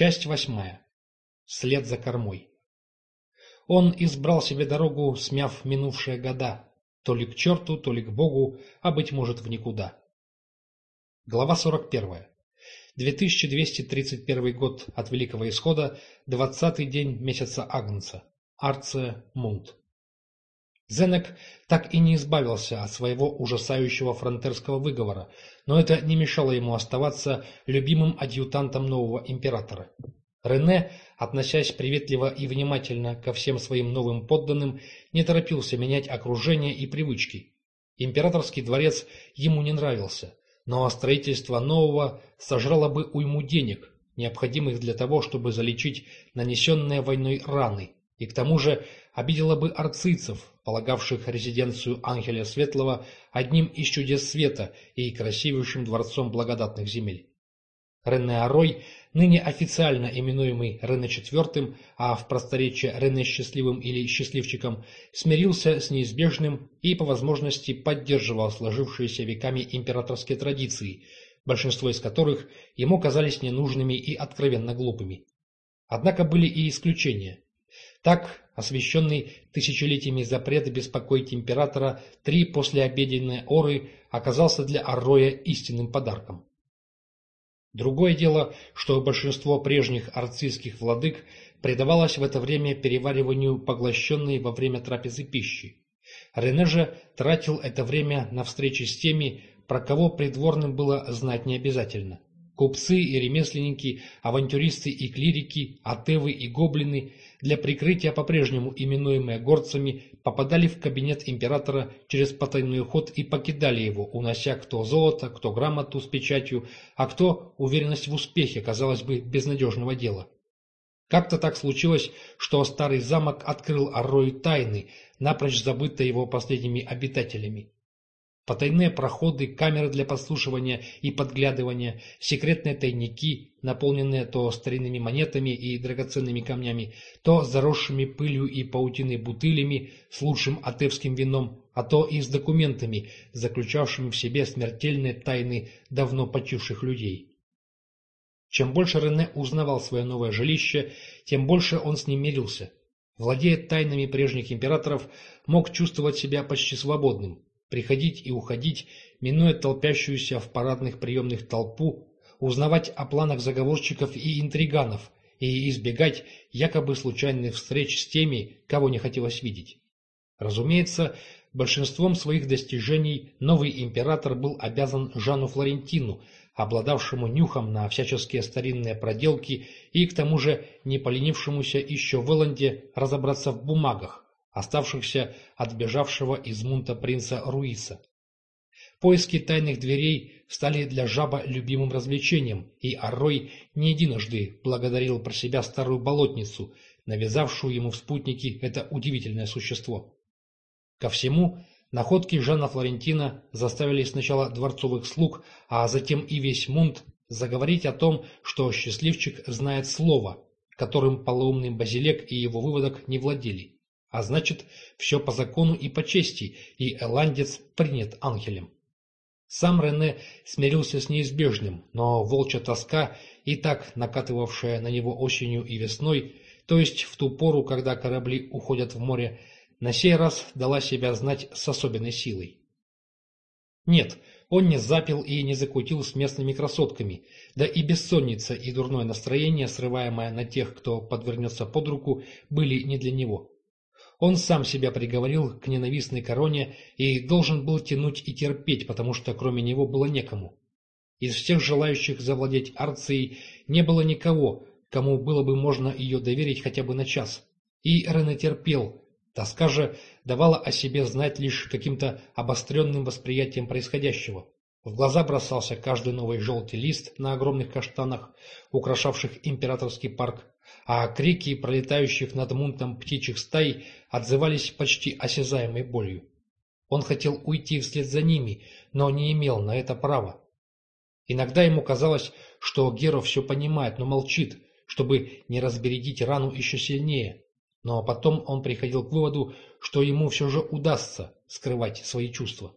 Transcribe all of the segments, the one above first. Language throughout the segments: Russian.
Часть восьмая. След за кормой. Он избрал себе дорогу, смяв минувшие года, то ли к черту, то ли к Богу, а, быть может, в никуда. Глава 41. 2231 год от Великого Исхода, 20-й день месяца Агнца. Арция Мунт. Зенек так и не избавился от своего ужасающего фронтерского выговора, но это не мешало ему оставаться любимым адъютантом нового императора. Рене, относясь приветливо и внимательно ко всем своим новым подданным, не торопился менять окружение и привычки. Императорский дворец ему не нравился, но строительство нового сожрало бы уйму денег, необходимых для того, чтобы залечить нанесенные войной раны, и к тому же обидело бы арцийцев, полагавших резиденцию Ангеля Светлого одним из чудес света и красивейшим дворцом благодатных земель. Рене Арой, ныне официально именуемый Рене IV, а в просторечии Рене Счастливым или Счастливчиком, смирился с неизбежным и, по возможности, поддерживал сложившиеся веками императорские традиции, большинство из которых ему казались ненужными и откровенно глупыми. Однако были и исключения. Так, освященный тысячелетиями запрета беспокоить императора, три послеобеденные оры оказался для Арроя истинным подарком. Другое дело, что большинство прежних арцистских владык предавалось в это время перевариванию поглощенной во время трапезы пищи. Рене же тратил это время на встречи с теми, про кого придворным было знать не обязательно. Купцы и ремесленники, авантюристы и клирики, атевы и гоблины, для прикрытия по-прежнему именуемые горцами, попадали в кабинет императора через потайной ход и покидали его, унося кто золото, кто грамоту с печатью, а кто уверенность в успехе, казалось бы, безнадежного дела. Как-то так случилось, что старый замок открыл Аррою тайны, напрочь забытые его последними обитателями. Потайные проходы, камеры для подслушивания и подглядывания, секретные тайники, наполненные то старинными монетами и драгоценными камнями, то заросшими пылью и паутиной бутылями с лучшим атевским вином, а то и с документами, заключавшими в себе смертельные тайны давно почивших людей. Чем больше Рене узнавал свое новое жилище, тем больше он с ним мирился. Владея тайнами прежних императоров, мог чувствовать себя почти свободным приходить и уходить, минуя толпящуюся в парадных приемных толпу, узнавать о планах заговорщиков и интриганов и избегать якобы случайных встреч с теми, кого не хотелось видеть. Разумеется, большинством своих достижений новый император был обязан Жану Флорентину, обладавшему нюхом на всяческие старинные проделки и к тому же не поленившемуся еще в Эланде разобраться в бумагах, оставшихся от бежавшего из Мунта принца Руиса. Поиски тайных дверей стали для жаба любимым развлечением, и Аррой не единожды благодарил про себя старую болотницу, навязавшую ему в спутники это удивительное существо. Ко всему, находки Жана Флорентина заставили сначала дворцовых слуг, а затем и весь Мунт заговорить о том, что счастливчик знает слово, которым полоумный базилек и его выводок не владели. А значит, все по закону и по чести, и эландец принят ангелем. Сам Рене смирился с неизбежным, но волчья тоска, и так накатывавшая на него осенью и весной, то есть в ту пору, когда корабли уходят в море, на сей раз дала себя знать с особенной силой. Нет, он не запил и не закутил с местными красотками, да и бессонница и дурное настроение, срываемое на тех, кто подвернется под руку, были не для него. Он сам себя приговорил к ненавистной короне и должен был тянуть и терпеть, потому что кроме него было некому. Из всех желающих завладеть Арцией не было никого, кому было бы можно ее доверить хотя бы на час. И Рене терпел. Тоска же давала о себе знать лишь каким-то обостренным восприятием происходящего. В глаза бросался каждый новый желтый лист на огромных каштанах, украшавших императорский парк, а крики пролетающих над мунтом птичьих стай отзывались почти осязаемой болью. Он хотел уйти вслед за ними, но не имел на это права. Иногда ему казалось, что Геро все понимает, но молчит, чтобы не разбередить рану еще сильнее. Но потом он приходил к выводу, что ему все же удастся скрывать свои чувства.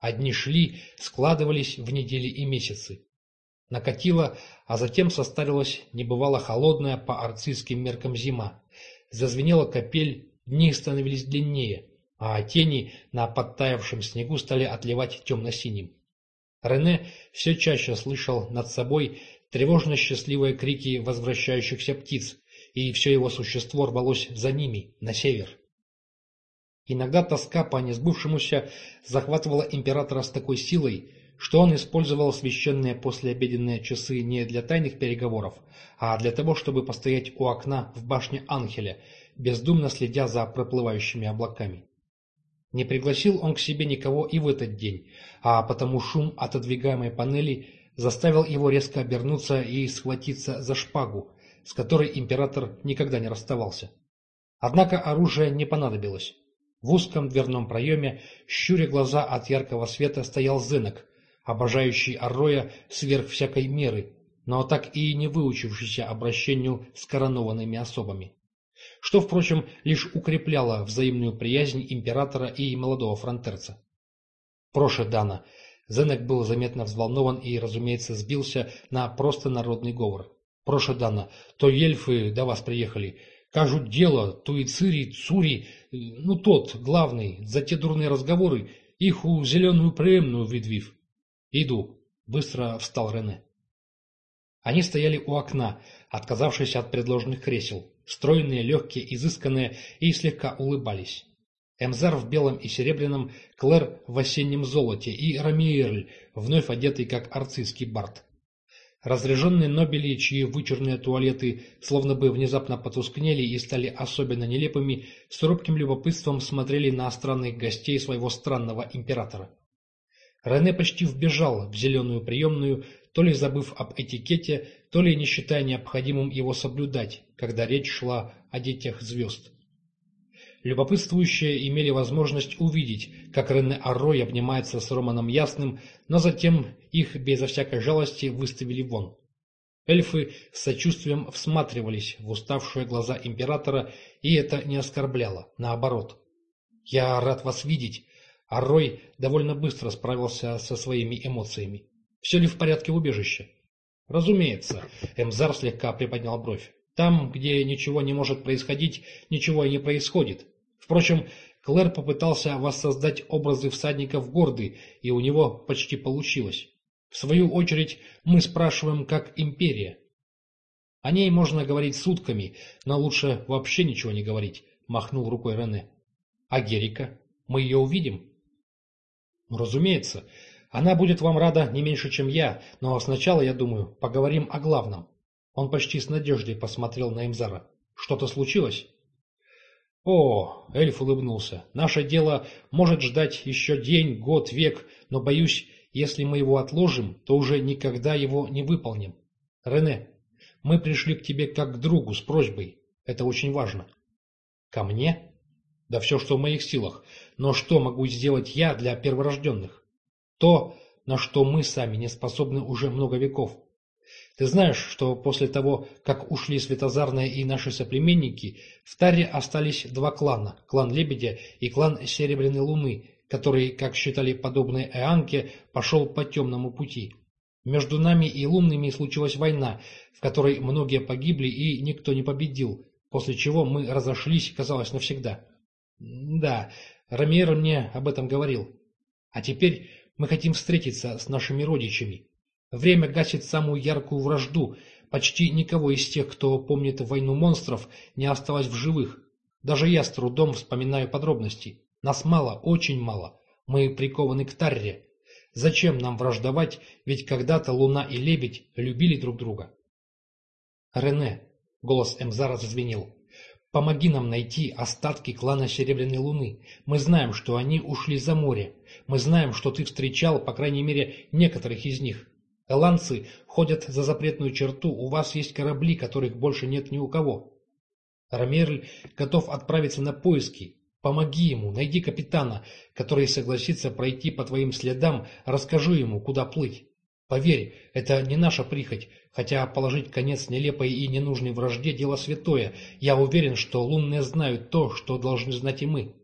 Одни шли, складывались в недели и месяцы. Накатила, а затем состарилась небывало холодная по арцистским меркам зима. Зазвенела капель, дни становились длиннее, а тени на подтаявшем снегу стали отливать темно-синим. Рене все чаще слышал над собой тревожно-счастливые крики возвращающихся птиц, и все его существо рвалось за ними, на север. Иногда тоска по несбывшемуся захватывала императора с такой силой, что он использовал священные послеобеденные часы не для тайных переговоров, а для того, чтобы постоять у окна в башне Анхеля, бездумно следя за проплывающими облаками. Не пригласил он к себе никого и в этот день, а потому шум отодвигаемой панели заставил его резко обернуться и схватиться за шпагу, с которой император никогда не расставался. Однако оружие не понадобилось. В узком дверном проеме, щуря глаза от яркого света, стоял Зенок, обожающий Арроя сверх всякой меры, но так и не выучившийся обращению с коронованными особами. Что, впрочем, лишь укрепляло взаимную приязнь императора и молодого фронтерца. Проше Дана. Зенек был заметно взволнован и, разумеется, сбился на просто народный говор. Проше Дана. То ельфы до вас приехали. Кажут дело, Туицири, Цури, ну тот, главный, за те дурные разговоры, их у зеленую преемную выдвив. Иду. Быстро встал Рене. Они стояли у окна, отказавшись от предложенных кресел, стройные, легкие, изысканные, и слегка улыбались. Эмзар в белом и серебряном, Клэр в осеннем золоте и Рамиерль, вновь одетый как арцистский бард. Разряженные Нобели, чьи вычурные туалеты словно бы внезапно потускнели и стали особенно нелепыми, с робким любопытством смотрели на странных гостей своего странного императора. Рене почти вбежал в зеленую приемную, то ли забыв об этикете, то ли не считая необходимым его соблюдать, когда речь шла о детях звезд. Любопытствующие имели возможность увидеть, как Рене Аррой обнимается с Романом Ясным, но затем их безо всякой жалости выставили вон. Эльфы с сочувствием всматривались в уставшие глаза императора, и это не оскорбляло, наоборот. «Я рад вас видеть», а Рой довольно быстро справился со своими эмоциями. «Все ли в порядке в убежище?» «Разумеется», — Эмзар слегка приподнял бровь. «Там, где ничего не может происходить, ничего и не происходит. Впрочем, Клэр попытался воссоздать образы всадников горды, и у него почти получилось. В свою очередь, мы спрашиваем, как империя. О ней можно говорить сутками, но лучше вообще ничего не говорить, махнул рукой Рене. А Герика? Мы ее увидим? Ну, разумеется. Она будет вам рада не меньше, чем я, но сначала, я думаю, поговорим о главном. Он почти с надеждой посмотрел на Имзара. Что-то случилось? «О!» — эльф улыбнулся. «Наше дело может ждать еще день, год, век, но, боюсь, если мы его отложим, то уже никогда его не выполним. Рене, мы пришли к тебе как к другу с просьбой. Это очень важно». «Ко мне?» «Да все, что в моих силах. Но что могу сделать я для перворожденных? То, на что мы сами не способны уже много веков. Ты знаешь, что после того, как ушли Светозарные и наши соплеменники, в Таре остались два клана, клан Лебедя и клан Серебряной Луны, который, как считали подобные Эанке, пошел по темному пути. Между нами и лунными случилась война, в которой многие погибли и никто не победил, после чего мы разошлись, казалось, навсегда. Да, Рамир мне об этом говорил. А теперь мы хотим встретиться с нашими родичами. Время гасит самую яркую вражду. Почти никого из тех, кто помнит войну монстров, не осталось в живых. Даже я с трудом вспоминаю подробности. Нас мало, очень мало. Мы прикованы к Тарре. Зачем нам враждовать, ведь когда-то Луна и Лебедь любили друг друга? Рене, голос Эмзара зазвенел. Помоги нам найти остатки клана Серебряной Луны. Мы знаем, что они ушли за море. Мы знаем, что ты встречал, по крайней мере, некоторых из них. Эланцы ходят за запретную черту, у вас есть корабли, которых больше нет ни у кого. Рамерль готов отправиться на поиски. Помоги ему, найди капитана, который согласится пройти по твоим следам, расскажи ему, куда плыть. Поверь, это не наша прихоть, хотя положить конец нелепой и ненужной вражде – дело святое. Я уверен, что лунные знают то, что должны знать и мы.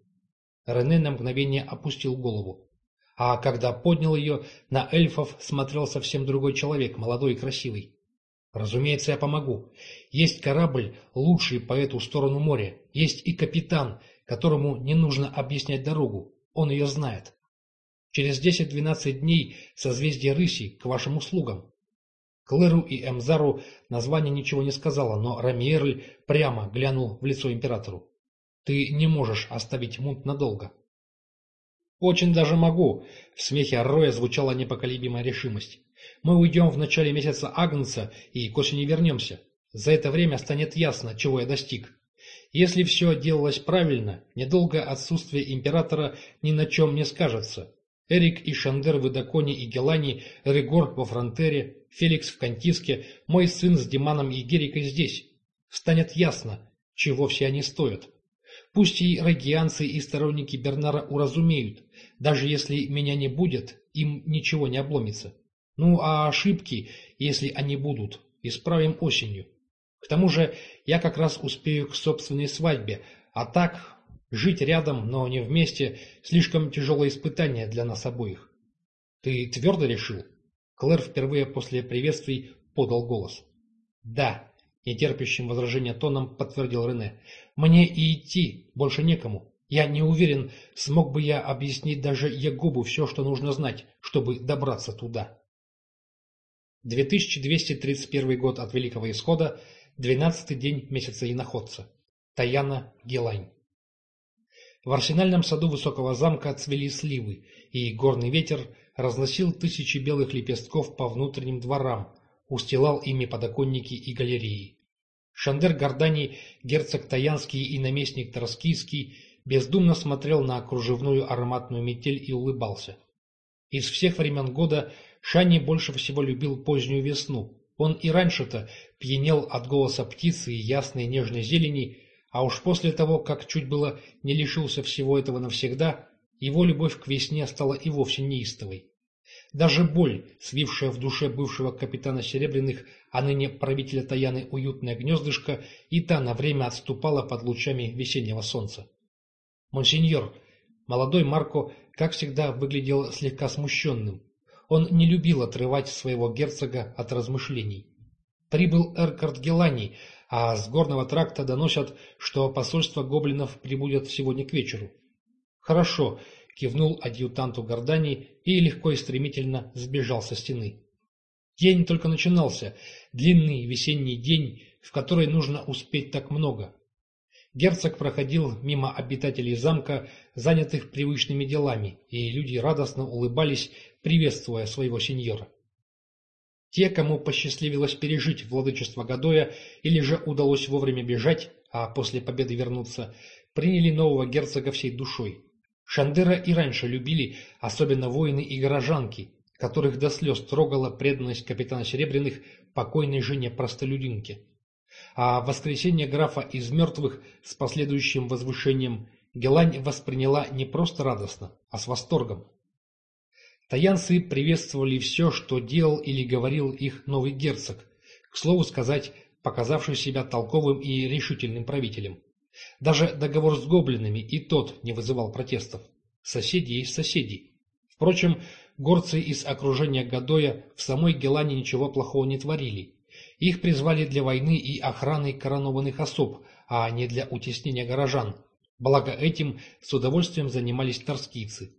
Рене на мгновение опустил голову. А когда поднял ее, на эльфов смотрел совсем другой человек, молодой и красивый. Разумеется, я помогу. Есть корабль, лучший по эту сторону моря. Есть и капитан, которому не нужно объяснять дорогу. Он ее знает. Через десять-двенадцать дней созвездие Рыси к вашим услугам. Клэру и Эмзару название ничего не сказала, но Рамиерль прямо глянул в лицо императору. Ты не можешь оставить Мунт надолго. Очень даже могу. В смехе Роя звучала непоколебимая решимость. Мы уйдем в начале месяца Агнца и к осени вернемся. За это время станет ясно, чего я достиг. Если все делалось правильно, недолго отсутствие императора ни на чем не скажется. Эрик и Шандер в Идаконе и Гелане, Регор во Фронтере, Феликс в Кантиске, мой сын с Диманом и Герикой здесь. Станет ясно, чего все они стоят. Пусть и рогианцы и сторонники Бернара уразумеют, даже если меня не будет, им ничего не обломится. Ну а ошибки, если они будут, исправим осенью. К тому же я как раз успею к собственной свадьбе, а так жить рядом, но не вместе, слишком тяжелое испытание для нас обоих. Ты твердо решил? Клэр впервые после приветствий подал голос. Да, нетерпящим возражения тоном подтвердил Рене. Мне и идти, больше некому. Я не уверен, смог бы я объяснить даже Ягубу все, что нужно знать, чтобы добраться туда. 2231 год от Великого Исхода, 12 день месяца иноходца. Таяна Гелань. В арсенальном саду высокого замка цвели сливы, и горный ветер разносил тысячи белых лепестков по внутренним дворам, устилал ими подоконники и галереи. Шандер Гордани, герцог Таянский и наместник Троскийский бездумно смотрел на кружевную ароматную метель и улыбался. Из всех времен года Шани больше всего любил позднюю весну. Он и раньше-то пьянел от голоса птицы и ясной нежной зелени, а уж после того, как чуть было не лишился всего этого навсегда, его любовь к весне стала и вовсе неистовой. Даже боль, свившая в душе бывшего капитана Серебряных, а ныне правителя Таяны уютное гнездышко, и та на время отступала под лучами весеннего солнца. Монсеньор, молодой Марко, как всегда, выглядел слегка смущенным. Он не любил отрывать своего герцога от размышлений. Прибыл Эркард Гелани, а с горного тракта доносят, что посольство гоблинов прибудет сегодня к вечеру. «Хорошо», — кивнул адъютанту Гордани и легко и стремительно сбежал со стены. День только начинался, длинный весенний день, в который нужно успеть так много. Герцог проходил мимо обитателей замка, занятых привычными делами, и люди радостно улыбались, приветствуя своего сеньора. Те, кому посчастливилось пережить владычество Гадоя или же удалось вовремя бежать, а после победы вернуться, приняли нового герцога всей душой. Шандера и раньше любили, особенно воины и горожанки, которых до слез трогала преданность капитана Серебряных покойной жене простолюдинке а воскресение графа из мертвых с последующим возвышением Гелань восприняла не просто радостно, а с восторгом. Таянцы приветствовали все, что делал или говорил их новый герцог, к слову сказать, показавший себя толковым и решительным правителем. Даже договор с гоблинами и тот не вызывал протестов. Соседи есть соседи. Впрочем, горцы из окружения Гадоя в самой Гелане ничего плохого не творили. Их призвали для войны и охраны коронованных особ, а не для утеснения горожан. Благо этим с удовольствием занимались торскийцы.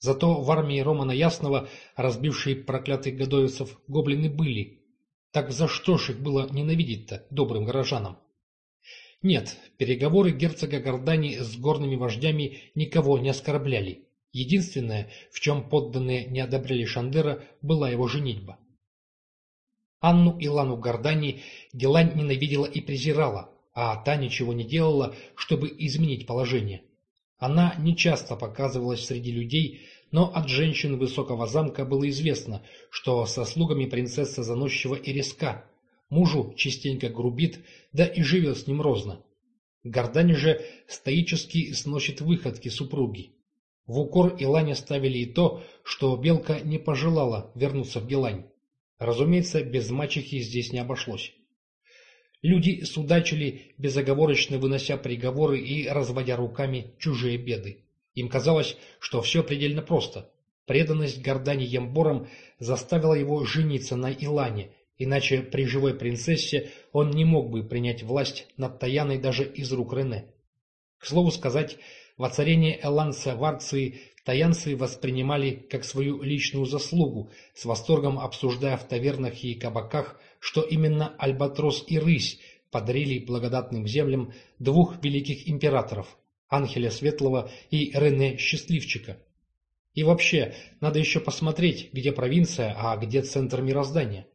Зато в армии Романа Ясного, разбившей проклятых годовицев, гоблины были. Так за что ж их было ненавидеть-то добрым горожанам? Нет, переговоры герцога Гордани с горными вождями никого не оскорбляли. Единственное, в чем подданные не одобряли Шандера, была его женитьба. Анну и Лану Гордани Гелань ненавидела и презирала, а та ничего не делала, чтобы изменить положение. Она нечасто показывалась среди людей, но от женщин высокого замка было известно, что со слугами принцесса заносчива и резка, мужу частенько грубит, да и живет с ним розно. Гордани же стоически сносит выходки супруги. В укор Илане ставили и то, что Белка не пожелала вернуться в Гелань. Разумеется, без мачехи здесь не обошлось. Люди судачили, безоговорочно вынося приговоры и разводя руками чужие беды. Им казалось, что все предельно просто. Преданность Гордани Ямборам заставила его жениться на Илане, иначе при живой принцессе он не мог бы принять власть над Таяной даже из рук Рене. К слову сказать, воцарение Эланса в Арции таянцы воспринимали как свою личную заслугу, с восторгом обсуждая в тавернах и кабаках, что именно Альбатрос и Рысь подарили благодатным землям двух великих императоров – Анхеля Светлого и Рене Счастливчика. И вообще, надо еще посмотреть, где провинция, а где центр мироздания.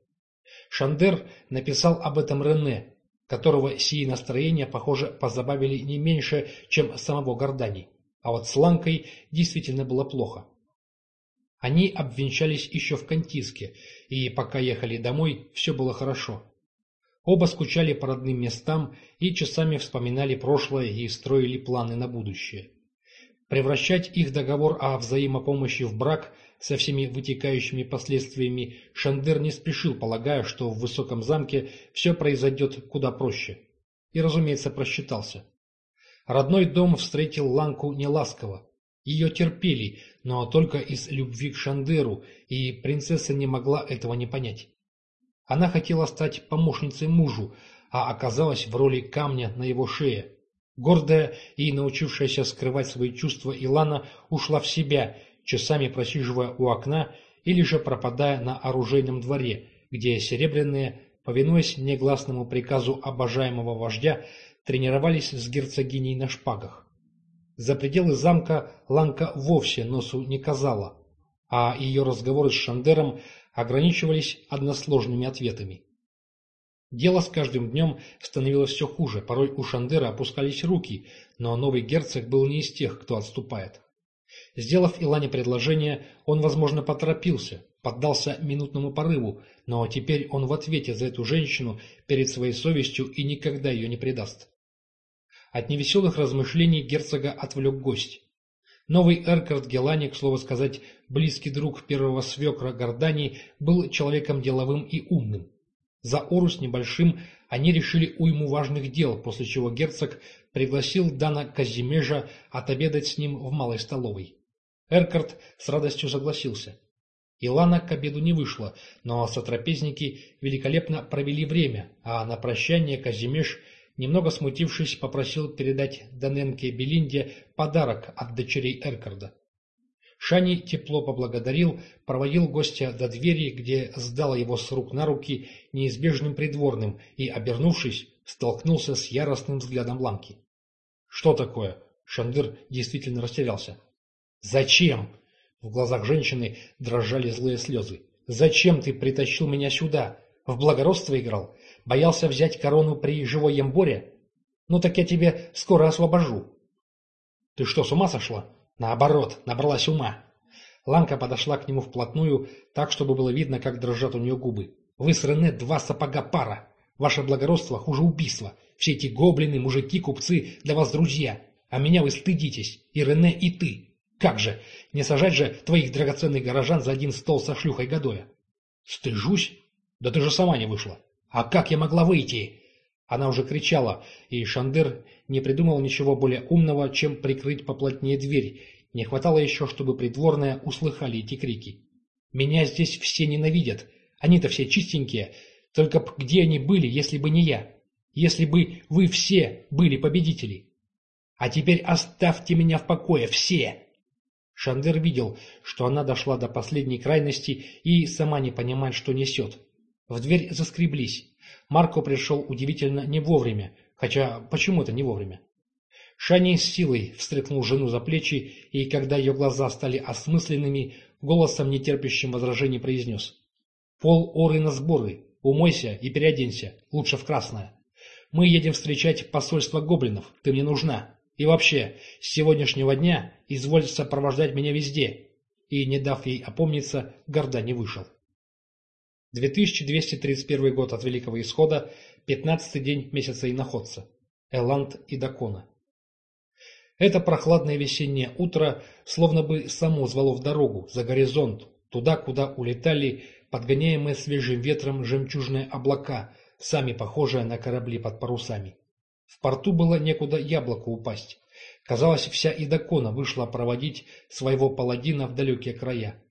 Шандер написал об этом Рене, которого сии настроения, похоже, позабавили не меньше, чем самого Гордани. А вот с Ланкой действительно было плохо. Они обвенчались еще в Кантиске, и пока ехали домой, все было хорошо. Оба скучали по родным местам и часами вспоминали прошлое и строили планы на будущее. Превращать их договор о взаимопомощи в брак со всеми вытекающими последствиями Шандер не спешил, полагая, что в высоком замке все произойдет куда проще. И, разумеется, просчитался. Родной дом встретил Ланку неласково. Ее терпели, но только из любви к Шандеру, и принцесса не могла этого не понять. Она хотела стать помощницей мужу, а оказалась в роли камня на его шее. Гордая и научившаяся скрывать свои чувства Илана ушла в себя, часами просиживая у окна или же пропадая на оружейном дворе, где серебряные, повинуясь негласному приказу обожаемого вождя, тренировались с герцогиней на шпагах. За пределы замка Ланка вовсе носу не казала, а ее разговоры с Шандером ограничивались односложными ответами. Дело с каждым днем становилось все хуже, порой у Шандера опускались руки, но новый герцог был не из тех, кто отступает. Сделав Илане предложение, он, возможно, поторопился, поддался минутному порыву, но теперь он в ответе за эту женщину перед своей совестью и никогда ее не предаст. От невеселых размышлений герцога отвлек гость. Новый Эркард Гелани, к слову сказать, близкий друг первого свекра Гордани, был человеком деловым и умным. За Орус небольшим они решили уйму важных дел, после чего герцог пригласил Дана Казимежа отобедать с ним в малой столовой. Эркард с радостью согласился. Илана к обеду не вышла, но сотрапезники великолепно провели время, а на прощание Казимеж, немного смутившись, попросил передать Даненке Белинде подарок от дочерей Эркарда. Шани тепло поблагодарил, проводил гостя до двери, где сдал его с рук на руки неизбежным придворным и, обернувшись, столкнулся с яростным взглядом Ланки. «Что такое?» Шандыр действительно растерялся. «Зачем?» В глазах женщины дрожали злые слезы. «Зачем ты притащил меня сюда? В благородство играл? Боялся взять корону при живой Емборе? Ну так я тебе скоро освобожу». «Ты что, с ума сошла?» Наоборот, набралась ума. Ланка подошла к нему вплотную, так, чтобы было видно, как дрожат у нее губы. «Вы с Рене два сапога пара. Ваше благородство хуже убийства. Все эти гоблины, мужики, купцы для вас друзья. А меня вы стыдитесь. И Рене, и ты. Как же, не сажать же твоих драгоценных горожан за один стол со шлюхой Гадоя?» «Стыжусь? Да ты же сама не вышла. А как я могла выйти?» Она уже кричала, и Шандер не придумал ничего более умного, чем прикрыть поплотнее дверь. Не хватало еще, чтобы придворные услыхали эти крики. «Меня здесь все ненавидят. Они-то все чистенькие. Только где они были, если бы не я? Если бы вы все были победители? А теперь оставьте меня в покое, все!» Шандер видел, что она дошла до последней крайности и сама не понимает, что несет. В дверь заскреблись. Марко пришел удивительно не вовремя, хотя почему-то не вовремя. Шани с силой встряхнул жену за плечи, и когда ее глаза стали осмысленными, голосом, нетерпящим возражений, произнес. «Пол оры на сборы. Умойся и переоденься, лучше в красное. Мы едем встречать посольство гоблинов, ты мне нужна. И вообще, с сегодняшнего дня изволь сопровождать меня везде». И, не дав ей опомниться, горда не вышел. 2231 год от Великого Исхода, 15 день месяца иноходца. Эланд и Дакона. Это прохладное весеннее утро словно бы само звало в дорогу, за горизонт, туда, куда улетали подгоняемые свежим ветром жемчужные облака, сами похожие на корабли под парусами. В порту было некуда яблоку упасть. Казалось, вся Идакона вышла проводить своего паладина в далекие края.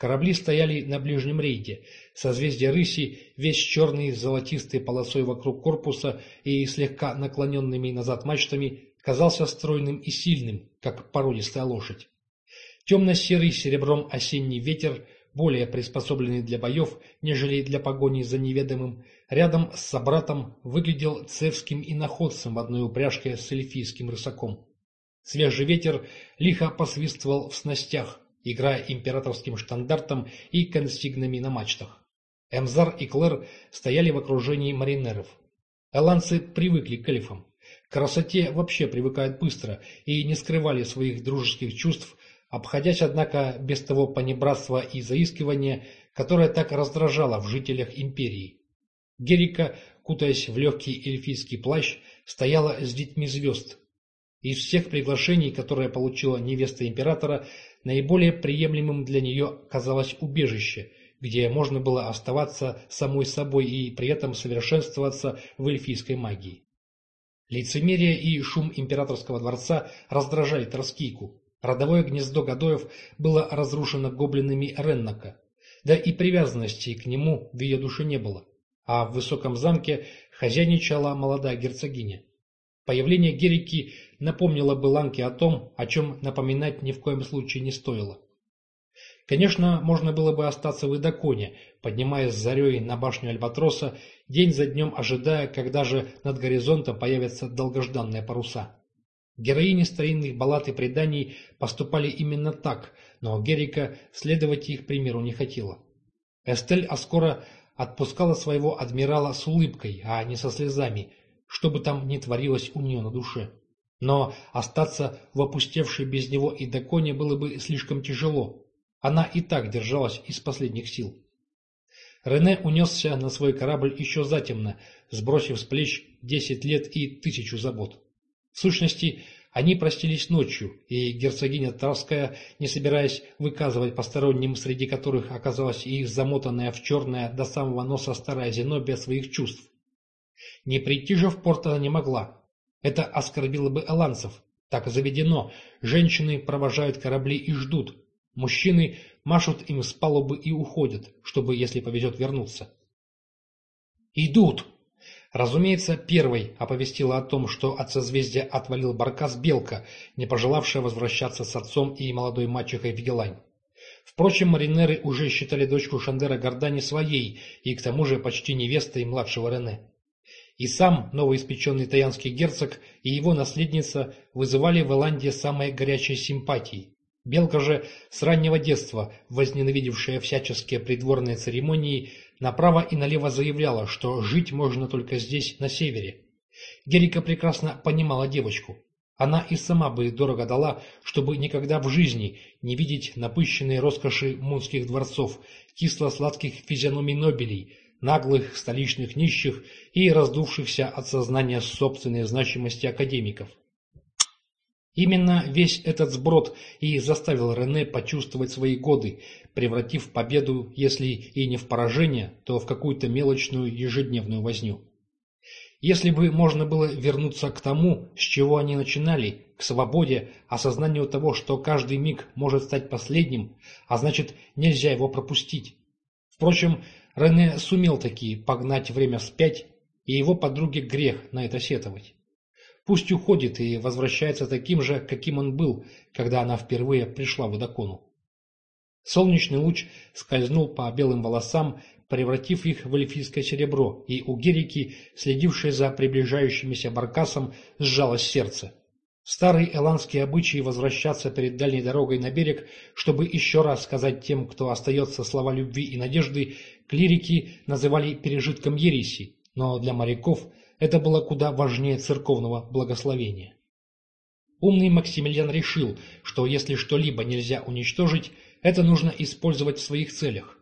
Корабли стояли на ближнем рейде. Созвездие рыси, весь черный с золотистой полосой вокруг корпуса и слегка наклоненными назад мачтами, казался стройным и сильным, как породистая лошадь. Темно-серый серебром осенний ветер, более приспособленный для боев, нежели для погони за неведомым, рядом с собратом выглядел цевским иноходцем в одной упряжке с эльфийским рысаком. Свежий ветер лихо посвистывал в снастях, играя императорским штандартом и консигнами на мачтах. Эмзар и Клэр стояли в окружении маринеров. Эланцы привыкли к эльфам. К красоте вообще привыкают быстро и не скрывали своих дружеских чувств, обходясь, однако, без того понебратства и заискивания, которое так раздражало в жителях империи. Герика, кутаясь в легкий эльфийский плащ, стояла с детьми звезд. Из всех приглашений, которые получила невеста императора, наиболее приемлемым для нее казалось убежище, где можно было оставаться самой собой и при этом совершенствоваться в эльфийской магии. Лицемерие и шум императорского дворца раздражали Троскийку. Родовое гнездо Гадоев было разрушено гоблинами Реннака, да и привязанности к нему в ее душе не было, а в высоком замке хозяйничала молодая герцогиня. Появление Герики напомнило бы Ланке о том, о чем напоминать ни в коем случае не стоило. Конечно, можно было бы остаться в Идаконе, поднимаясь с зарей на башню Альбатроса, день за днем ожидая, когда же над горизонтом появятся долгожданные паруса. Героини старинных баллад и преданий поступали именно так, но Герика следовать их примеру не хотела. Эстель Аскора отпускала своего адмирала с улыбкой, а не со слезами, что бы там ни творилось у нее на душе. Но остаться в опустевшей без него Идаконе было бы слишком тяжело. Она и так держалась из последних сил. Рене унесся на свой корабль еще затемно, сбросив с плеч десять лет и тысячу забот. В сущности, они простились ночью, и герцогиня Тарская, не собираясь выказывать посторонним, среди которых оказалась и замотанная в черное до самого носа старая Зенобия своих чувств, не прийти же в порт она не могла. Это оскорбило бы эланцев. Так заведено. Женщины провожают корабли и ждут. Мужчины машут им с палубы и уходят, чтобы, если повезет, вернуться. «Идут!» Разумеется, первой оповестила о том, что от созвездия отвалил баркас Белка, не пожелавшая возвращаться с отцом и молодой мачехой в Гелань. Впрочем, маринеры уже считали дочку Шандера Гордани своей и к тому же почти невестой младшего Рене. И сам новоиспеченный таянский герцог и его наследница вызывали в Эланде самые горячие симпатии. Белка же, с раннего детства, возненавидевшая всяческие придворные церемонии, направо и налево заявляла, что жить можно только здесь, на севере. Герика прекрасно понимала девочку. Она и сама бы дорого дала, чтобы никогда в жизни не видеть напыщенной роскоши мунских дворцов, кисло-сладких физиономий нобелей, наглых столичных нищих и раздувшихся от сознания собственной значимости академиков. Именно весь этот сброд и заставил Рене почувствовать свои годы, превратив победу, если и не в поражение, то в какую-то мелочную ежедневную возню. Если бы можно было вернуться к тому, с чего они начинали, к свободе, осознанию того, что каждый миг может стать последним, а значит нельзя его пропустить. Впрочем, Рене сумел таки погнать время вспять, и его подруге грех на это сетовать. Пусть уходит и возвращается таким же, каким он был, когда она впервые пришла в Эдакону. Солнечный луч скользнул по белым волосам, превратив их в эльфийское серебро, и у Герики, следившей за приближающимися баркасом, сжалось сердце. Старый эландский обычай возвращаться перед дальней дорогой на берег, чтобы еще раз сказать тем, кто остается слова любви и надежды, клирики называли пережитком ереси, но для моряков это было куда важнее церковного благословения. Умный Максимилиан решил, что если что-либо нельзя уничтожить, это нужно использовать в своих целях.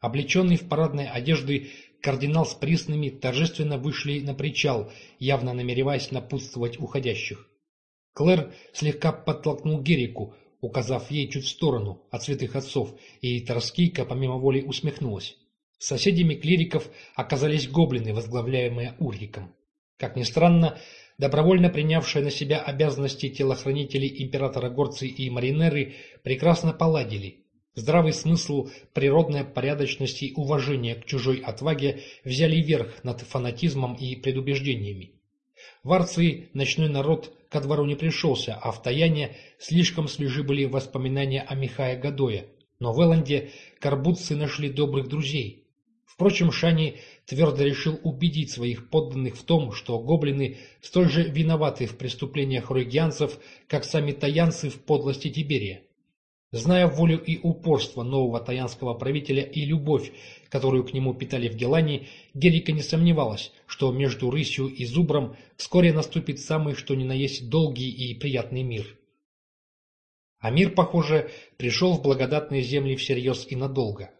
Облеченный в парадные одежды, кардинал с присными торжественно вышли на причал, явно намереваясь напутствовать уходящих. Клэр слегка подтолкнул Герику, указав ей чуть в сторону от святых отцов, и Торскийка помимо воли усмехнулась. Соседями клириков оказались гоблины, возглавляемые Урриком. Как ни странно, добровольно принявшие на себя обязанности телохранителей императора Горцы и Маринеры прекрасно поладили. Здравый смысл, природная порядочность и уважение к чужой отваге взяли верх над фанатизмом и предубеждениями. В Арции ночной народ ко двору не пришелся, а в Таяне слишком свежи были воспоминания о Михае Гадое. Но в Элленде карбутцы нашли добрых друзей. Впрочем, Шани твердо решил убедить своих подданных в том, что гоблины столь же виноваты в преступлениях руйгианцев, как сами таянцы в подлости Тиберия. Зная волю и упорство нового таянского правителя и любовь, которую к нему питали в Гелане, Герика не сомневалась, что между рысью и зубром вскоре наступит самый что ни на есть долгий и приятный мир. А мир, похоже, пришел в благодатные земли всерьез и надолго.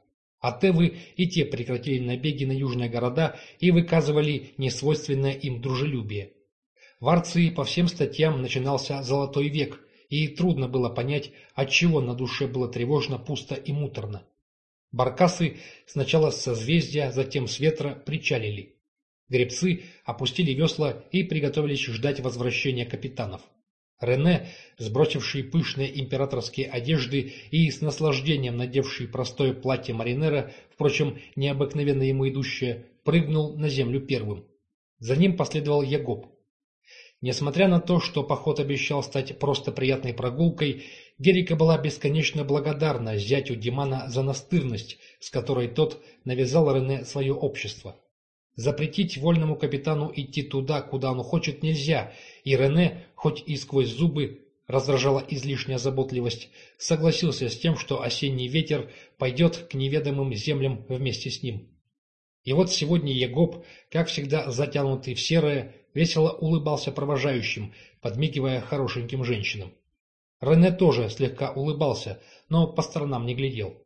А Тевы и те прекратили набеги на южные города и выказывали несвойственное им дружелюбие. В Арции по всем статьям начинался «золотой век», и трудно было понять, отчего на душе было тревожно, пусто и муторно. Баркасы сначала с созвездия, затем с ветра причалили. Гребцы опустили весла и приготовились ждать возвращения капитанов. Рене, сбросивший пышные императорские одежды и с наслаждением надевший простое платье маринера, впрочем, необыкновенно ему идущее, прыгнул на землю первым. За ним последовал Ягоб. Несмотря на то, что поход обещал стать просто приятной прогулкой, Герика была бесконечно благодарна зятю Димана за настырность, с которой тот навязал Рене свое общество. Запретить вольному капитану идти туда, куда он хочет, нельзя, и Рене, хоть и сквозь зубы, раздражала излишняя заботливость, согласился с тем, что осенний ветер пойдет к неведомым землям вместе с ним. И вот сегодня Егоб, как всегда затянутый в серое, весело улыбался провожающим, подмигивая хорошеньким женщинам. Рене тоже слегка улыбался, но по сторонам не глядел.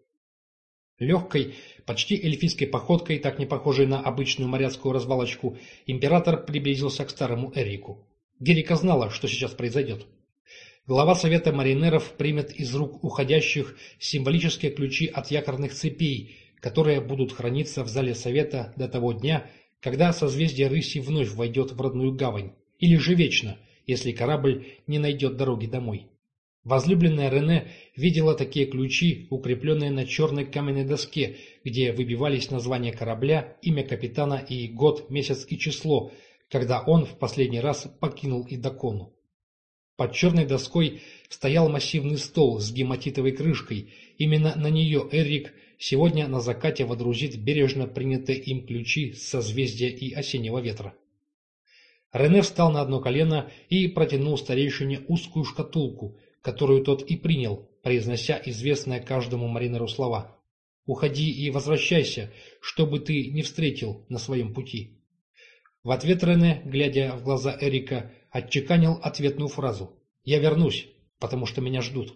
Легкой, почти эльфийской походкой, так не похожей на обычную моряцкую развалочку, император приблизился к старому Эрику. Герика знала, что сейчас произойдет. Глава Совета маринеров примет из рук уходящих символические ключи от якорных цепей, которые будут храниться в зале Совета до того дня, когда созвездие Рыси вновь войдет в родную гавань, или же вечно, если корабль не найдет дороги домой. Возлюбленная Рене видела такие ключи, укрепленные на черной каменной доске, где выбивались название корабля, имя капитана и год, месяц и число, когда он в последний раз покинул Идакону. Под черной доской стоял массивный стол с гематитовой крышкой. Именно на нее Эрик сегодня на закате водрузит бережно принятые им ключи с созвездия и осеннего ветра. Рене встал на одно колено и протянул старейшине узкую шкатулку, которую тот и принял, произнося известные каждому маринеру слова. «Уходи и возвращайся, что бы ты не встретил на своем пути». В ответ Рене, глядя в глаза Эрика, отчеканил ответную фразу «Я вернусь, потому что меня ждут».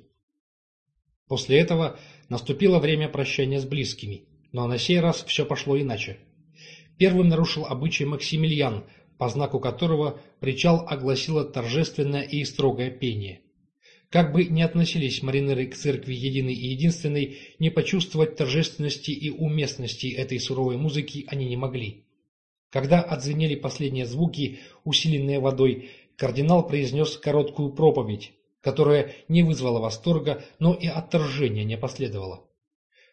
После этого наступило время прощания с близкими, но на сей раз все пошло иначе. Первым нарушил обычай Максимилиан, по знаку которого причал огласило торжественное и строгое пение. Как бы ни относились маринеры к церкви единой и единственной, не почувствовать торжественности и уместности этой суровой музыки они не могли. Когда отзвенели последние звуки, усиленные водой, кардинал произнес короткую проповедь, которая не вызвала восторга, но и отторжения не последовало.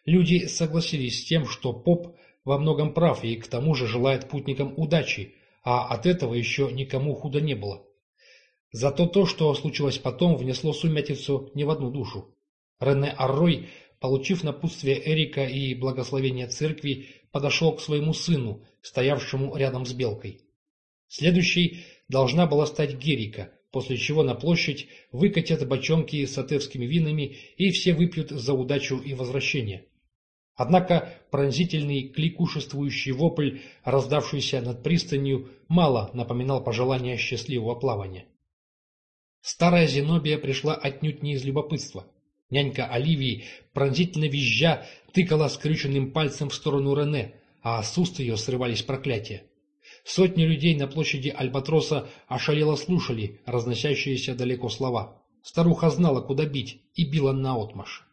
Люди согласились с тем, что поп во многом прав и к тому же желает путникам удачи, а от этого еще никому худо не было. Зато то, что случилось потом, внесло сумятицу не в одну душу. Рене Аррой, получив напутствие Эрика и благословение церкви, подошел к своему сыну, стоявшему рядом с Белкой. Следующей должна была стать Герика, после чего на площадь выкатят бочонки с атевскими винами и все выпьют за удачу и возвращение. Однако пронзительный кликушествующий вопль, раздавшийся над пристанью, мало напоминал пожелание счастливого плавания. Старая Зенобия пришла отнюдь не из любопытства. Нянька Оливии, пронзительно визжа, тыкала скрюченным пальцем в сторону Рене, а с уст ее срывались проклятия. Сотни людей на площади Альбатроса ошалело слушали разносящиеся далеко слова. Старуха знала, куда бить, и била наотмашь.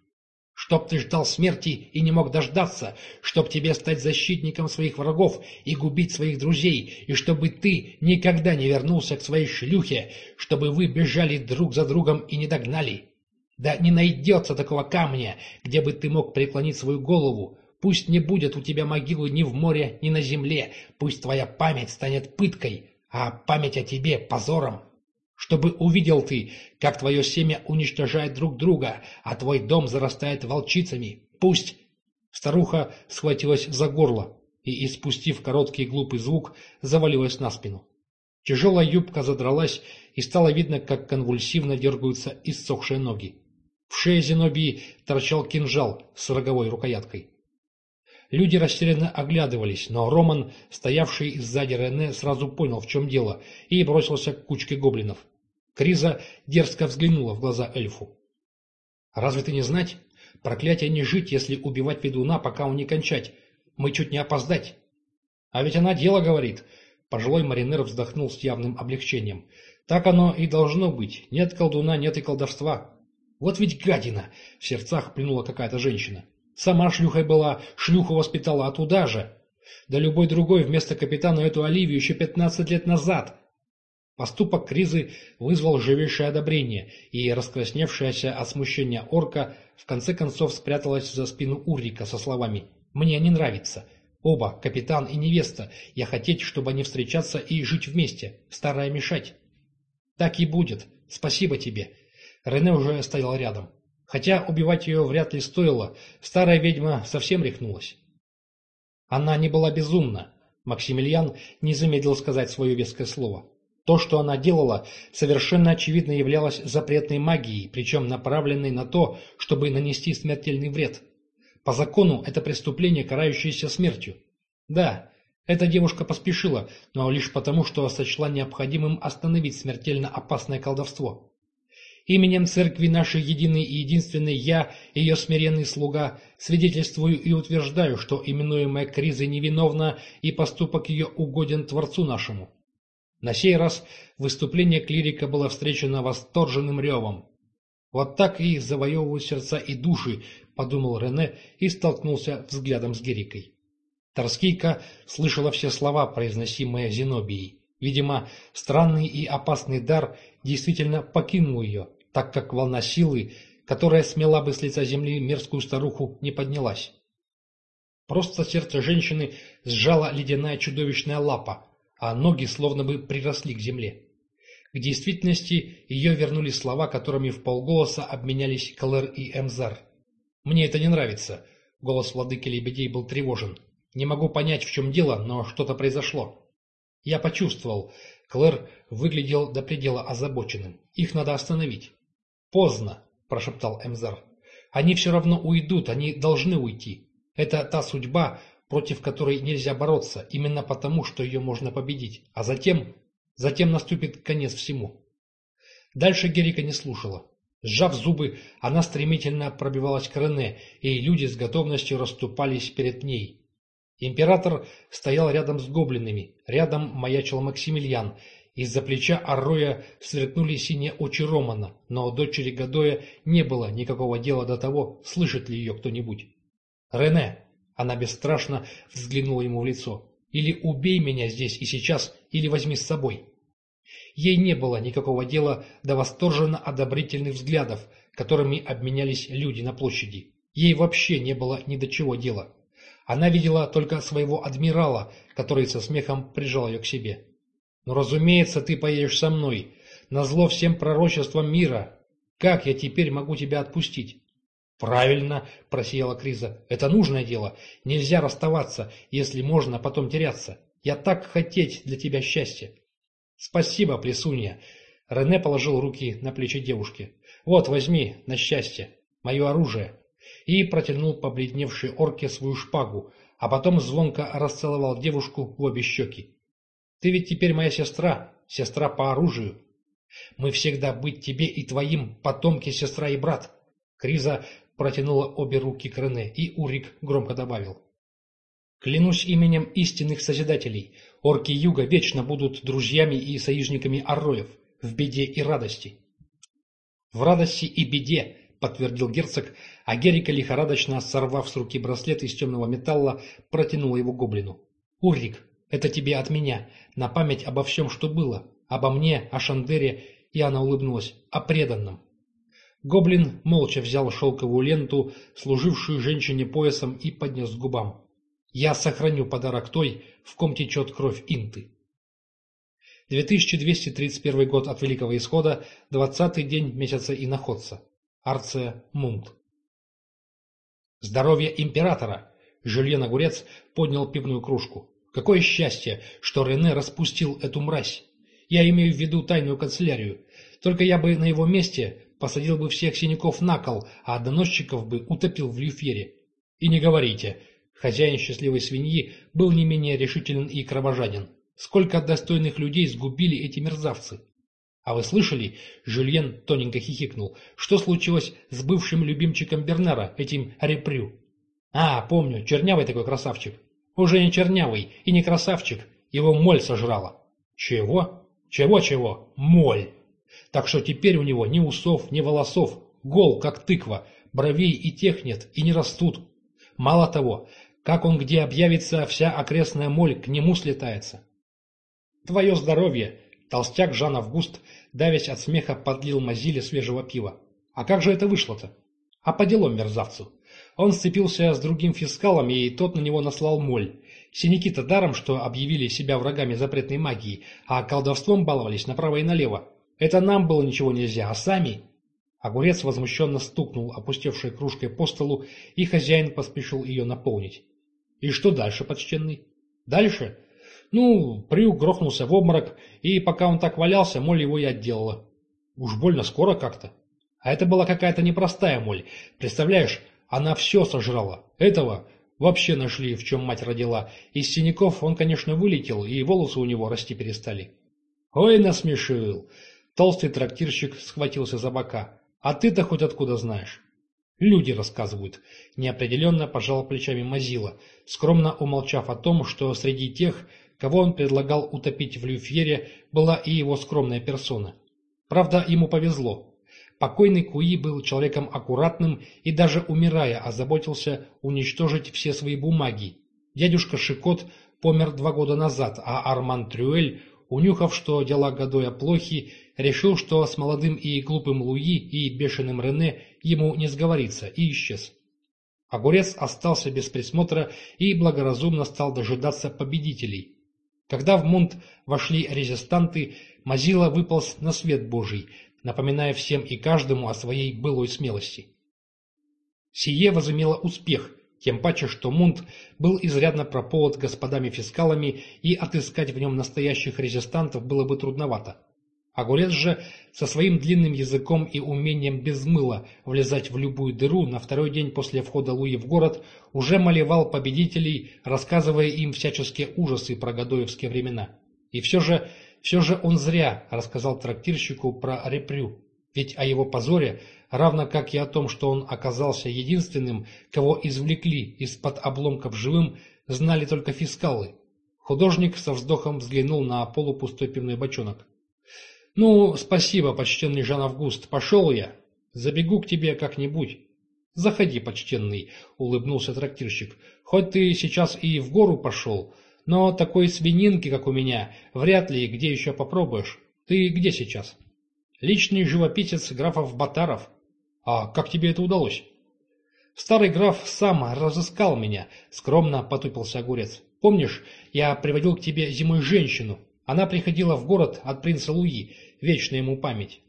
«Чтоб ты ждал смерти и не мог дождаться, чтоб тебе стать защитником своих врагов и губить своих друзей, и чтобы ты никогда не вернулся к своей шлюхе, чтобы вы бежали друг за другом и не догнали. Да не найдется такого камня, где бы ты мог преклонить свою голову. Пусть не будет у тебя могилы ни в море, ни на земле. Пусть твоя память станет пыткой, а память о тебе — позором. Чтобы увидел ты, как твое семя уничтожает друг друга, а твой дом зарастает волчицами. Пусть...» Старуха схватилась за горло и, испустив короткий глупый звук, завалилась на спину. Тяжелая юбка задралась, и стало видно, как конвульсивно дергаются иссохшие ноги. В шее Зенобии торчал кинжал с роговой рукояткой. Люди растерянно оглядывались, но Роман, стоявший сзади Рене, сразу понял, в чем дело, и бросился к кучке гоблинов. Криза дерзко взглянула в глаза эльфу. «Разве ты не знать? Проклятие не жить, если убивать ведуна, пока он не кончать. Мы чуть не опоздать». «А ведь она дело говорит», — пожилой маринер вздохнул с явным облегчением. «Так оно и должно быть. Нет колдуна, нет и колдовства. Вот ведь гадина! В сердцах плюнула какая-то женщина. Сама шлюхой была, шлюху воспитала, а туда же. Да любой другой вместо капитана эту Оливию еще пятнадцать лет назад. Поступок Кризы вызвал живейшее одобрение, и раскрасневшаяся от смущения орка в конце концов спряталась за спину Уррика со словами «Мне не нравится. Оба, капитан и невеста, я хотеть, чтобы они встречаться и жить вместе, старая мешать». «Так и будет. Спасибо тебе. Рене уже стоял рядом. Хотя убивать ее вряд ли стоило, старая ведьма совсем рехнулась. Она не была безумна. Максимилиан не замедлил сказать свое веское слово. То, что она делала, совершенно очевидно являлось запретной магией, причем направленной на то, чтобы нанести смертельный вред. По закону это преступление, карающееся смертью. Да, эта девушка поспешила, но лишь потому, что сочла необходимым остановить смертельно опасное колдовство. Именем церкви нашей единой и единственной я, ее смиренный слуга, свидетельствую и утверждаю, что именуемая Криза невиновна и поступок ее угоден Творцу нашему. На сей раз выступление клирика было встречено восторженным ревом. «Вот так и завоевывают сердца и души», — подумал Рене и столкнулся взглядом с Герикой. Торскийка слышала все слова, произносимые Зенобией. Видимо, странный и опасный дар действительно покинул ее, так как волна силы, которая смела бы с лица земли мерзкую старуху, не поднялась. Просто сердце женщины сжала ледяная чудовищная лапа, а ноги словно бы приросли к земле. К действительности ее вернули слова, которыми в полголоса обменялись Калер и Эмзар. «Мне это не нравится», — голос владыки лебедей был тревожен. «Не могу понять, в чем дело, но что-то произошло». Я почувствовал. Клэр выглядел до предела озабоченным. Их надо остановить. «Поздно», – прошептал Эмзар. «Они все равно уйдут, они должны уйти. Это та судьба, против которой нельзя бороться, именно потому, что ее можно победить. А затем... Затем наступит конец всему». Дальше Герика не слушала. Сжав зубы, она стремительно пробивалась к Рене, и люди с готовностью расступались перед ней. Император стоял рядом с гоблинами, рядом маячил Максимилиан. Из-за плеча Арроя сверкнули синие очи Романа, но у дочери Гадоя не было никакого дела до того, слышит ли ее кто-нибудь. «Рене!» — она бесстрашно взглянула ему в лицо. «Или убей меня здесь и сейчас, или возьми с собой». Ей не было никакого дела до восторженно одобрительных взглядов, которыми обменялись люди на площади. Ей вообще не было ни до чего дела. Она видела только своего адмирала, который со смехом прижал ее к себе. «Ну, разумеется, ты поедешь со мной. Назло всем пророчествам мира. Как я теперь могу тебя отпустить?» «Правильно», — просияла Криза. «Это нужное дело. Нельзя расставаться, если можно потом теряться. Я так хотеть для тебя счастья». «Спасибо, Плесунья». Рене положил руки на плечи девушки. «Вот, возьми, на счастье. Мое оружие и протянул побледневшей орке свою шпагу, а потом звонко расцеловал девушку в обе щеки. «Ты ведь теперь моя сестра, сестра по оружию. Мы всегда быть тебе и твоим, потомки, сестра и брат». Криза протянула обе руки к Рене, и Урик громко добавил. «Клянусь именем истинных Созидателей, орки Юга вечно будут друзьями и союзниками Арроев, в беде и радости». «В радости и беде», — подтвердил герцог, а Герика, лихорадочно сорвав с руки браслет из темного металла, протянула его гоблину. «Уррик, это тебе от меня, на память обо всем, что было, обо мне, о Шандере», и она улыбнулась, «о преданном». Гоблин молча взял шелковую ленту, служившую женщине поясом, и поднес к губам. «Я сохраню подарок той, в ком течет кровь Инты». 2231 год от Великого Исхода, 20-й день месяца Иноходца. Арция Мунт. «Здоровье императора!» Жюльен Огурец поднял пивную кружку. «Какое счастье, что Рене распустил эту мразь! Я имею в виду тайную канцелярию. Только я бы на его месте посадил бы всех синяков на кол, а доносчиков бы утопил в люфере. И не говорите, хозяин счастливой свиньи был не менее решителен и кровожаден. Сколько достойных людей сгубили эти мерзавцы! А вы слышали, Жюльен тоненько хихикнул, что случилось с бывшим любимчиком Бернара, этим Репрю? А, помню, чернявый такой красавчик. Уже не чернявый и не красавчик, его моль сожрала. Чего? Чего-чего? Моль. Так что теперь у него ни усов, ни волосов, гол, как тыква, бровей и тех нет, и не растут. Мало того, как он где объявится, вся окрестная моль к нему слетается. Твое здоровье, Толстяк Жан Август, давясь от смеха, подлил Мазиле свежего пива. А как же это вышло-то? А по делам мерзавцу. Он сцепился с другим фискалом, и тот на него наслал моль. Синяки-то даром, что объявили себя врагами запретной магии, а колдовством баловались направо и налево. Это нам было ничего нельзя, а сами... Огурец возмущенно стукнул опустевшей кружкой по столу, и хозяин поспешил ее наполнить. И что дальше, почтенный? Дальше? Ну, Прю грохнулся в обморок, и пока он так валялся, моль его и отделала. Уж больно скоро как-то. А это была какая-то непростая моль. Представляешь, она все сожрала. Этого вообще нашли, в чем мать родила. Из синяков он, конечно, вылетел, и волосы у него расти перестали. Ой, насмешил. Толстый трактирщик схватился за бока. А ты-то хоть откуда знаешь? Люди рассказывают. Неопределенно пожал плечами Мазила, скромно умолчав о том, что среди тех, кого он предлагал утопить в люфьере, была и его скромная персона. Правда, ему повезло. Покойный Куи был человеком аккуратным и даже умирая озаботился уничтожить все свои бумаги. Дядюшка Шикот помер два года назад, а Арман Трюэль, унюхав, что дела Гадоя плохи, решил, что с молодым и глупым Луи и бешеным Рене ему не сговориться, и исчез. Огурец остался без присмотра и благоразумно стал дожидаться победителей. Когда в Мунт вошли резистанты, Мазила выполз на свет Божий, напоминая всем и каждому о своей былой смелости. Сие возымело успех, тем паче, что Мунт был изрядно прополот господами-фискалами, и отыскать в нем настоящих резистантов было бы трудновато. Огурец же со своим длинным языком и умением без мыла влезать в любую дыру на второй день после входа Луи в город уже малевал победителей, рассказывая им всяческие ужасы про Годоевские времена. И все же, все же он зря рассказал трактирщику про Репрю, ведь о его позоре, равно как и о том, что он оказался единственным, кого извлекли из-под обломков живым, знали только фискалы. Художник со вздохом взглянул на полупустой пивной бочонок. «Ну, спасибо, почтенный Жан-Август, пошел я. Забегу к тебе как-нибудь». «Заходи, почтенный», — улыбнулся трактирщик. «Хоть ты сейчас и в гору пошел, но такой свининки, как у меня, вряд ли где еще попробуешь. Ты где сейчас?» «Личный живописец графов Батаров». «А как тебе это удалось?» «Старый граф сам разыскал меня», — скромно потупился огурец. «Помнишь, я приводил к тебе зимой женщину, она приходила в город от принца Луи, вечная ему память.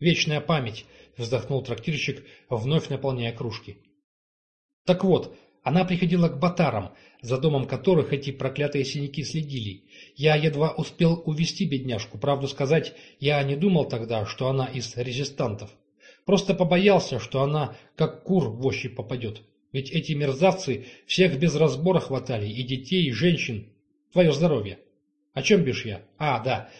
Вечная память, вздохнул трактирщик, вновь наполняя кружки. Так вот, она приходила к батарам, за домом которых эти проклятые синяки следили. Я едва успел увести бедняжку, правду сказать, я не думал тогда, что она из резистантов. Просто побоялся, что она как кур в ощупь попадет. Ведь эти мерзавцы всех без разбора хватали, и детей, и женщин. Твое здоровье. О чем бишь я? А, да.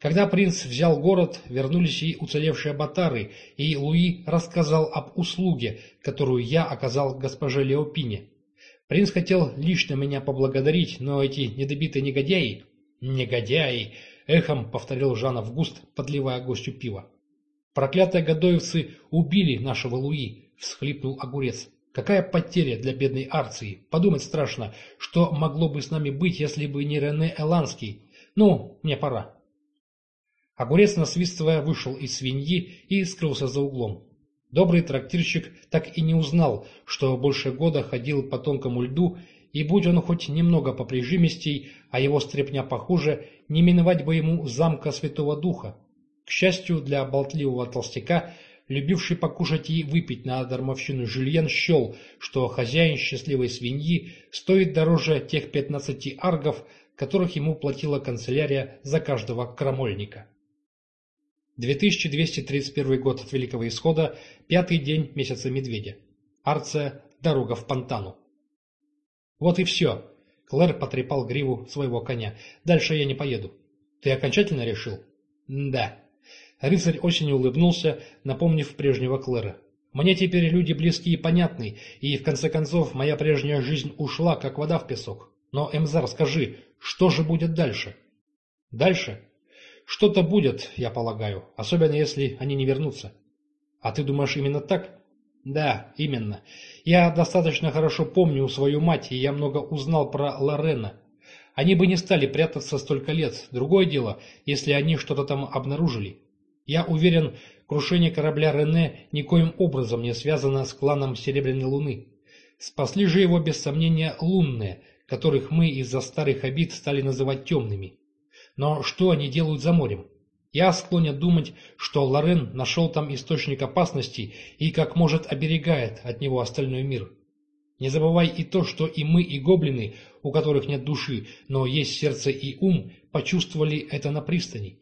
Когда принц взял город, вернулись и уцелевшие батары, и Луи рассказал об услуге, которую я оказал госпоже Леопине. Принц хотел лично меня поблагодарить, но эти недобитые негодяи... Негодяи! Эхом повторил Жан Август, подливая гостю пива. Проклятые годоевцы убили нашего Луи, всхлипнул огурец. Какая потеря для бедной Арции. Подумать страшно, что могло бы с нами быть, если бы не Рене Эланский. Ну, мне пора. Огурец, насвистывая, вышел из свиньи и скрылся за углом. Добрый трактирщик так и не узнал, что больше года ходил по тонкому льду, и будь он хоть немного поприжимистей, а его стрепня похуже, не миновать бы ему замка Святого Духа. К счастью для болтливого толстяка, любивший покушать и выпить на дармовщину Жюльен счел, что хозяин счастливой свиньи стоит дороже тех пятнадцати аргов, которых ему платила канцелярия за каждого крамольника. 2231 год от Великого Исхода, пятый день месяца Медведя. Арция, дорога в Пантану. Вот и все. Клэр потрепал гриву своего коня. Дальше я не поеду. Ты окончательно решил? Да. Рыцарь осенью улыбнулся, напомнив прежнего Клэра. Мне теперь люди близкие и понятны, и в конце концов моя прежняя жизнь ушла, как вода в песок. Но, Эмзар, скажи, что же будет дальше? Дальше? Что-то будет, я полагаю, особенно если они не вернутся. А ты думаешь именно так? Да, именно. Я достаточно хорошо помню свою мать, и я много узнал про Лорена. Они бы не стали прятаться столько лет. Другое дело, если они что-то там обнаружили. Я уверен, крушение корабля Рене никоим образом не связано с кланом Серебряной Луны. Спасли же его, без сомнения, лунные, которых мы из-за старых обид стали называть темными. Но что они делают за морем? Я склонен думать, что Лорен нашел там источник опасности и как может оберегает от него остальной мир. Не забывай и то, что и мы, и гоблины, у которых нет души, но есть сердце и ум, почувствовали это на пристани.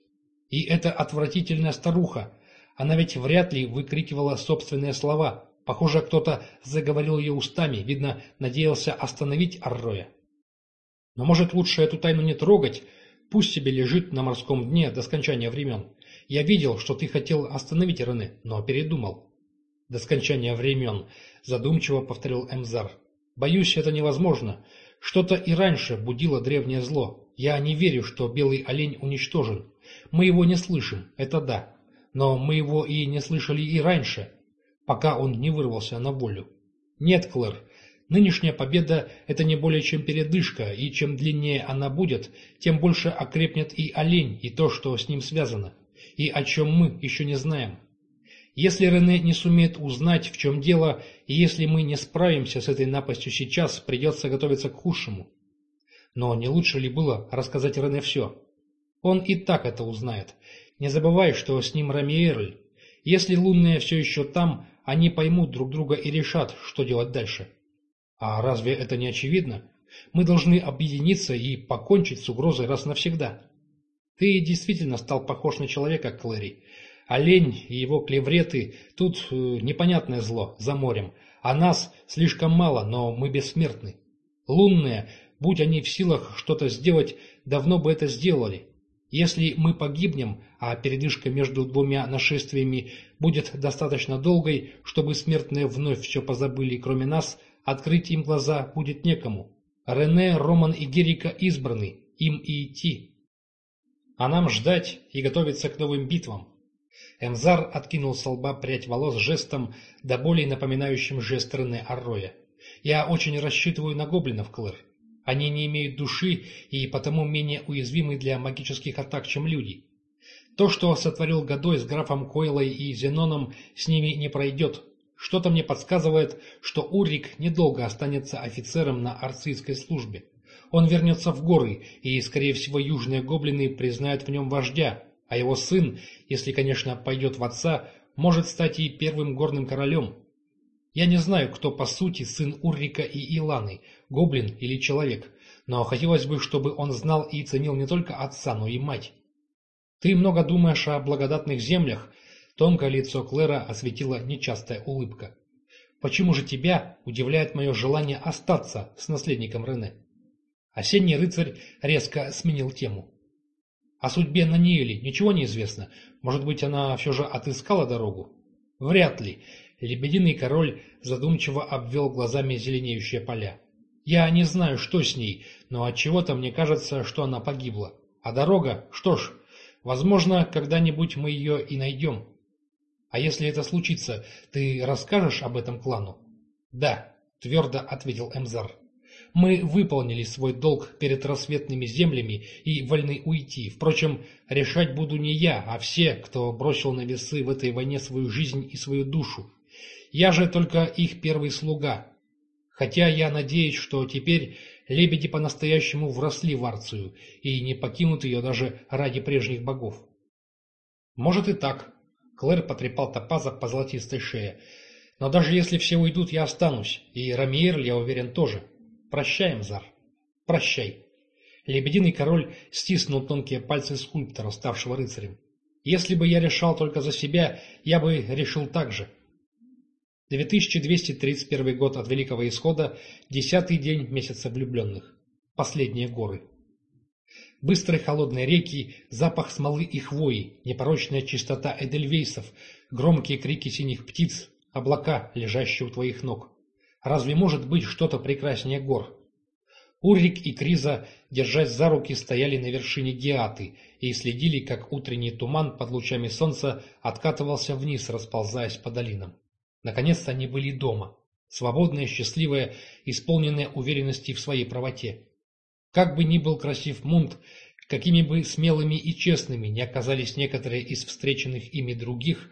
И эта отвратительная старуха, она ведь вряд ли выкрикивала собственные слова. Похоже, кто-то заговорил ее устами, видно, надеялся остановить Арроя. Но может лучше эту тайну не трогать, Пусть себе лежит на морском дне до скончания времен. Я видел, что ты хотел остановить Рене, но передумал. До скончания времен, задумчиво повторил Эмзар. Боюсь, это невозможно. Что-то и раньше будило древнее зло. Я не верю, что белый олень уничтожен. Мы его не слышим, это да. Но мы его и не слышали и раньше, пока он не вырвался на волю. Нет, Клэр, Нынешняя победа – это не более чем передышка, и чем длиннее она будет, тем больше окрепнет и олень, и то, что с ним связано, и о чем мы еще не знаем. Если Рене не сумеет узнать, в чем дело, и если мы не справимся с этой напастью сейчас, придется готовиться к худшему. Но не лучше ли было рассказать Рене все? Он и так это узнает. Не забывай, что с ним Рамиэрль. Если лунные все еще там, они поймут друг друга и решат, что делать дальше. А разве это не очевидно? Мы должны объединиться и покончить с угрозой раз навсегда. Ты действительно стал похож на человека, Клэри. Олень и его клевреты – тут э, непонятное зло, за морем. А нас слишком мало, но мы бессмертны. Лунные, будь они в силах что-то сделать, давно бы это сделали. Если мы погибнем, а передышка между двумя нашествиями будет достаточно долгой, чтобы смертные вновь все позабыли, кроме нас, Открыть им глаза будет некому. Рене, Роман и Герика избраны, им и идти. А нам ждать и готовиться к новым битвам. Эмзар откинул с лба прядь волос жестом, до более напоминающим жест Рене Арроя. «Я очень рассчитываю на гоблинов, Клэр. Они не имеют души и потому менее уязвимы для магических атак, чем люди. То, что сотворил Годой с графом Койлой и Зеноном, с ними не пройдет. Что-то мне подсказывает, что Урик недолго останется офицером на арцийской службе. Он вернется в горы, и, скорее всего, южные гоблины признают в нем вождя, а его сын, если, конечно, пойдет в отца, может стать и первым горным королем. Я не знаю, кто по сути сын Уррика и Иланы, гоблин или человек, но хотелось бы, чтобы он знал и ценил не только отца, но и мать. Ты много думаешь о благодатных землях, Тонкое лицо Клэра осветила нечастая улыбка. «Почему же тебя удивляет мое желание остаться с наследником Рене?» Осенний рыцарь резко сменил тему. «О судьбе Наниэли ничего не известно. Может быть, она все же отыскала дорогу?» «Вряд ли». Лебединый король задумчиво обвел глазами зеленеющие поля. «Я не знаю, что с ней, но от чего то мне кажется, что она погибла. А дорога? Что ж, возможно, когда-нибудь мы ее и найдем». А если это случится, ты расскажешь об этом клану? Да, твердо ответил Эмзар. Мы выполнили свой долг перед рассветными землями и вольны уйти. Впрочем, решать буду не я, а все, кто бросил на весы в этой войне свою жизнь и свою душу. Я же только их первый слуга. Хотя я надеюсь, что теперь лебеди по-настоящему вросли в Арцию и не покинут ее даже ради прежних богов. Может и так. Клэр потрепал топаза по золотистой шее. Но даже если все уйдут, я останусь. И Рамиер, я уверен, тоже. Прощаем, Зар. Прощай. Лебединый король стиснул тонкие пальцы скульптора, ставшего рыцарем. Если бы я решал только за себя, я бы решил так же. 2231 год от Великого Исхода, десятый день месяца влюбленных. Последние горы. Быстрые холодные реки, запах смолы и хвои, непорочная чистота эдельвейсов, громкие крики синих птиц, облака, лежащие у твоих ног. Разве может быть что-то прекраснее гор? Уррик и Криза, держась за руки, стояли на вершине Геаты и следили, как утренний туман под лучами солнца откатывался вниз, расползаясь по долинам. Наконец-то они были дома, свободные, счастливые, исполненные уверенности в своей правоте. Как бы ни был красив Мунт, какими бы смелыми и честными не оказались некоторые из встреченных ими других,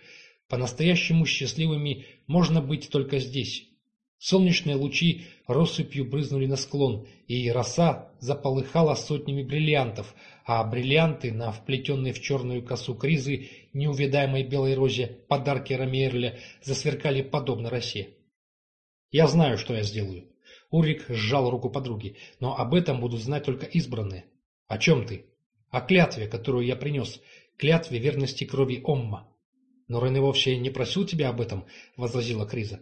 по-настоящему счастливыми можно быть только здесь. Солнечные лучи россыпью брызнули на склон, и роса заполыхала сотнями бриллиантов, а бриллианты на вплетенной в черную косу кризы неувидаемой белой розе подарки Рамиерля засверкали подобно росе. «Я знаю, что я сделаю». Урик сжал руку подруги, но об этом будут знать только избранные. «О чем ты?» «О клятве, которую я принес, клятве верности крови Омма». «Но Рене вовсе не просил тебя об этом», — возразила Криза.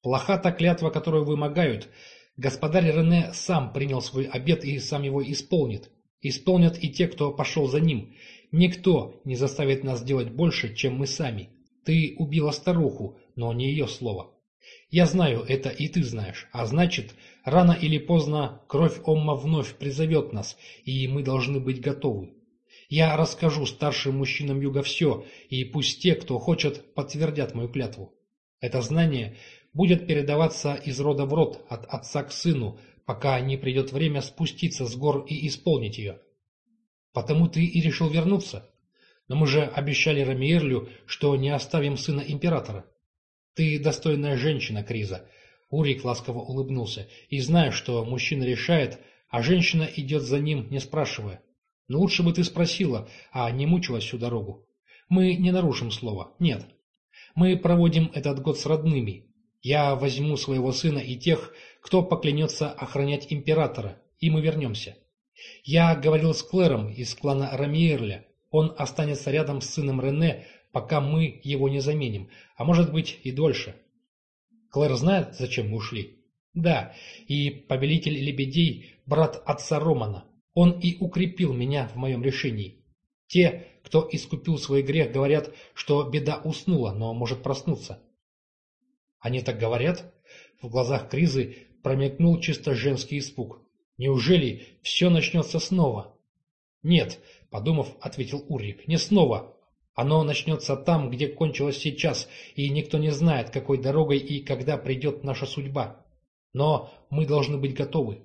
«Плоха та клятва, которую вымогают. Господарь Рене сам принял свой обет и сам его исполнит. Исполнят и те, кто пошел за ним. Никто не заставит нас делать больше, чем мы сами. Ты убила старуху, но не ее слово. Я знаю это, и ты знаешь. А значит, рано или поздно кровь Омма вновь призовет нас, и мы должны быть готовы. Я расскажу старшим мужчинам Юга все, и пусть те, кто хочет, подтвердят мою клятву. Это знание будет передаваться из рода в род, от отца к сыну, пока не придет время спуститься с гор и исполнить ее. Потому ты и решил вернуться. Но мы же обещали Рамиерлю, что не оставим сына императора. Ты достойная женщина, Криза. Урик ласково улыбнулся. И знаю, что мужчина решает, а женщина идет за ним, не спрашивая. Но лучше бы ты спросила, а не мучилась всю дорогу. Мы не нарушим слова. Нет. Мы проводим этот год с родными. Я возьму своего сына и тех, кто поклянется охранять императора, и мы вернемся. Я говорил с Клэром из клана Рамиерля. Он останется рядом с сыном Рене, пока мы его не заменим, а может быть и дольше. Клэр знает, зачем мы ушли? Да, и повелитель лебедей – брат отца Романа. Он и укрепил меня в моем решении. Те, кто искупил свой грех, говорят, что беда уснула, но может проснуться. Они так говорят? В глазах Кризы промелькнул чисто женский испуг. Неужели все начнется снова? Нет, подумав, ответил Урик, не снова. Оно начнется там, где кончилось сейчас, и никто не знает, какой дорогой и когда придет наша судьба. Но мы должны быть готовы.